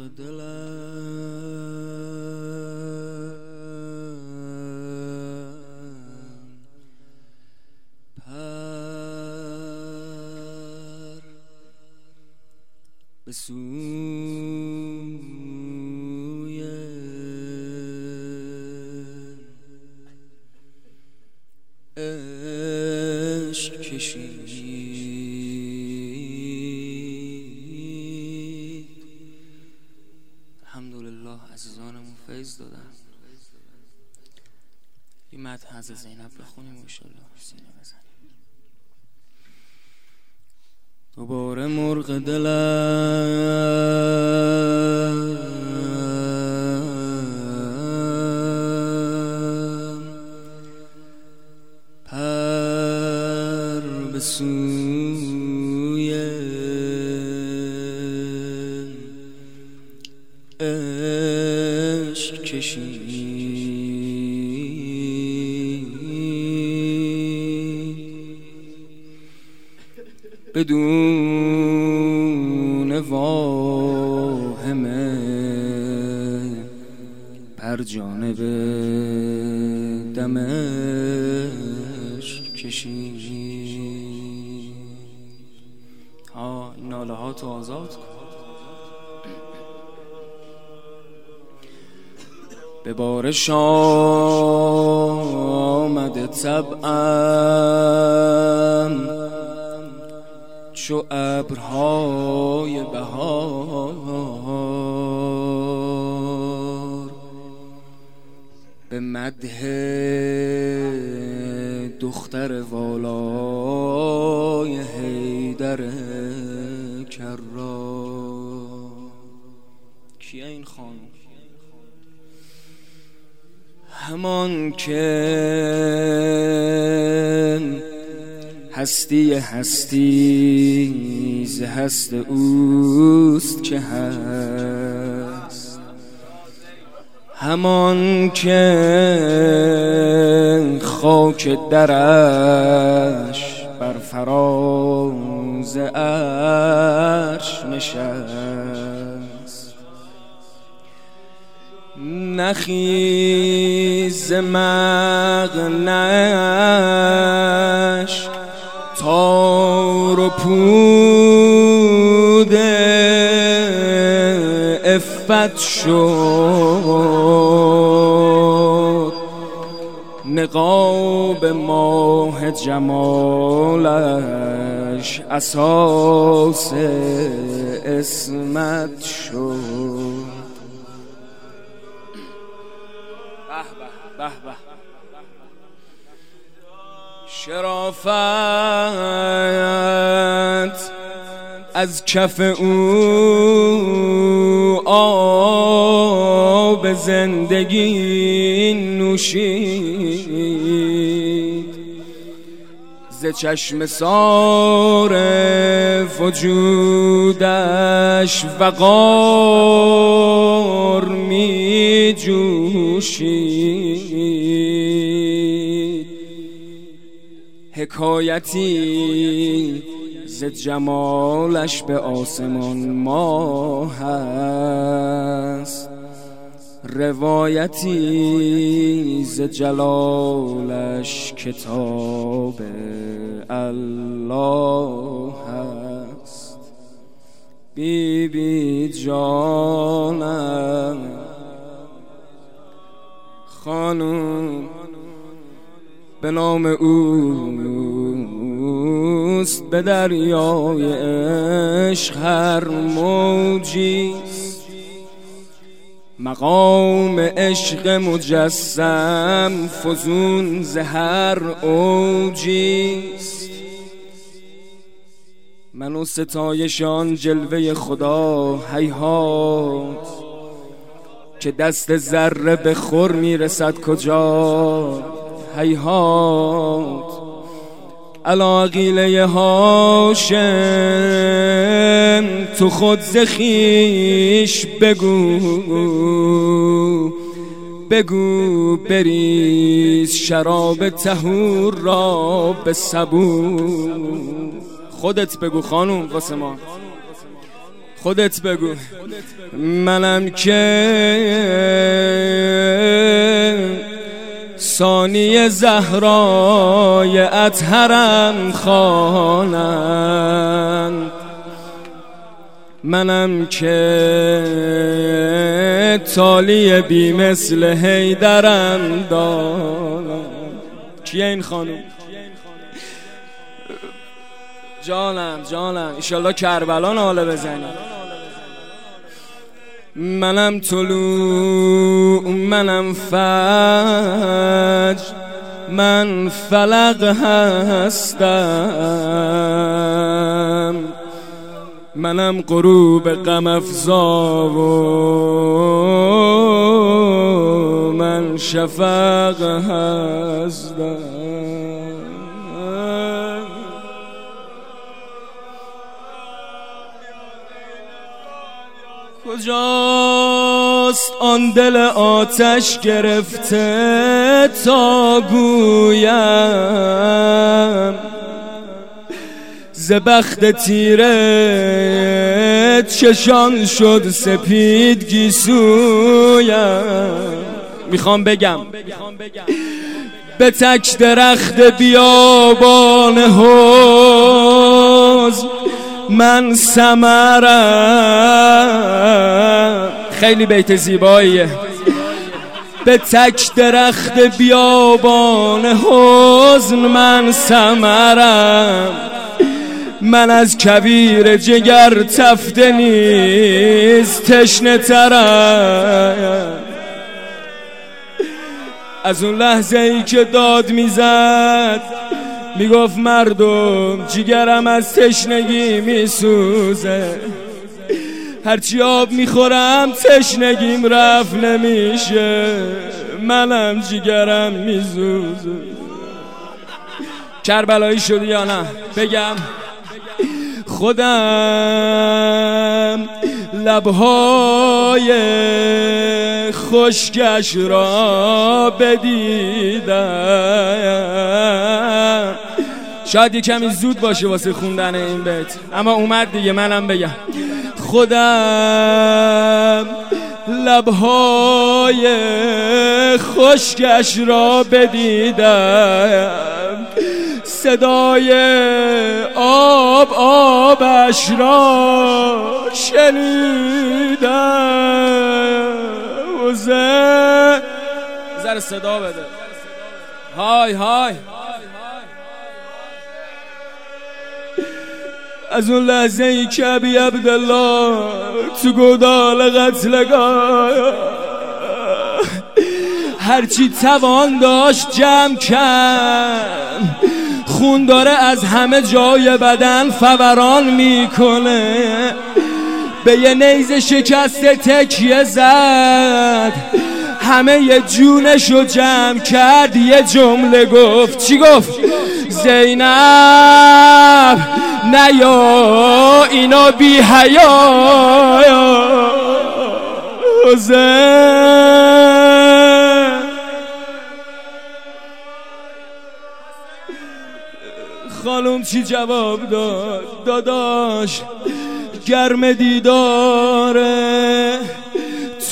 پر به سوی کشید مدح از زینب بخونیم انشالله سینه بزنیم دوباره مرغ دلم. پر به سوی عشق کشید بدون واهمه. پر جانب دمشق کشید. ها این ناله ها تو آزاد کن. به بارش آمده طبعم چو ابرهای بهار. به مده دختر والای حیدر کرار. کیه این خانم؟ همان که هستی هستی ز هست اوست که هست. همان که خاک درش بر فراز عرش نشست. نخیز مغنش تار و پود افت شد. نقاب ماه جمالش اساس اسمت شد. به به. شرافت از کف او آب زندگی نوشید. ز چشم سار وجودش وقار می جوشید. حکایتی ز جمالش به آسمان ما هست روایتی ز جلالش کتاب الله هست بی بی جانم به نام اوست به دریای عشق هر موجیست مقام عشق مجسم فزون زهر اوجیست من و ستایشان جلوه خدا هیهات که دست ذره به خور می‌رسد کجا؟ هیهات علاقیله هاشم تو خود زخیش بگو بگو بریز شراب تهور را به سبو خودت بگو خانوم واسه ما. خودت بگو. منم که ثانی زهرای اطهرم خانم منم که تالی بی مثل هیدرم دارم. کیه این خانوم جانم جانم. ایشالله کربلا ناله بزنی. منم طلوع منم فجر من فلق هستم. منم غروب غم افزا و من شفق هستم آن دل آتش گرفته تا گویم. زبخت تیره چشان شد سپید گیسویم. می‌خوام بگم. به تک درخت بیابان حوز من سمرم خیلی بیت زیباییه. به تک درخت بیابان حزن من سمرم من از کبیر جگر تفته نیز تشنه ترم. از اون لحظه ای که داد می‌زد می‌گفت مردم جیگرم از تشنگی میسوزه. هرچی آب می‌خورم تشنگیم رفت نمیشه. منم جیگرم میسوزه. کربلایی شدی یا نه؟ بگم. خودم لبهای خشکش را بدیدم. شاید یه کمی زود باشه واسه خوندن این بیت. اما اومد دیگه منم بگم. خودم لبهای خشکش را بدیدم. صدای آب آبش را شنیدم. وزه زر صدا بده. های های. از اون لحظه ای که ابی عبدالله تو گودال قتلگاه هرچی توان داشت جمع کن. خون داره از همه جای بدن فوران می‌کنه. به یه نیز شکسته تکیه زد. همه یه جونشو جمع کرد یه جمله گفت. چی گفت؟ زینب نیا اینا بی حیا. خانم چی جواب داد؟ داداش گرم دیداره.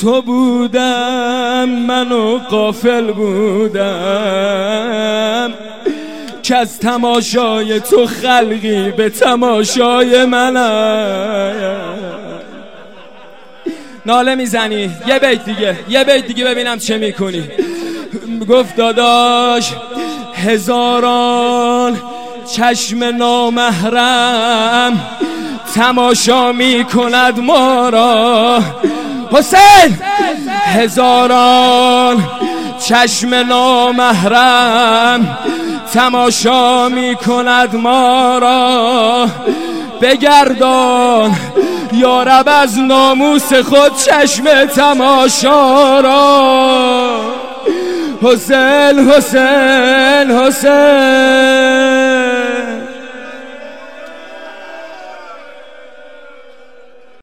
تو بودم منو قافل بودم. که از تماشای تو خلقی به تماشای منم. ناله می‌زنی؟ یه بیت دیگه یه بیت دیگه ببینم چه می‌کنی. گفت داداش هزاران چشم نامحرم تماشا می کند ما را. حسین! هزاران چشم نامحرم تماشا می کند ما را. بگردان یارب از ناموس خود چشم تماشا را. حسین حسین حسین.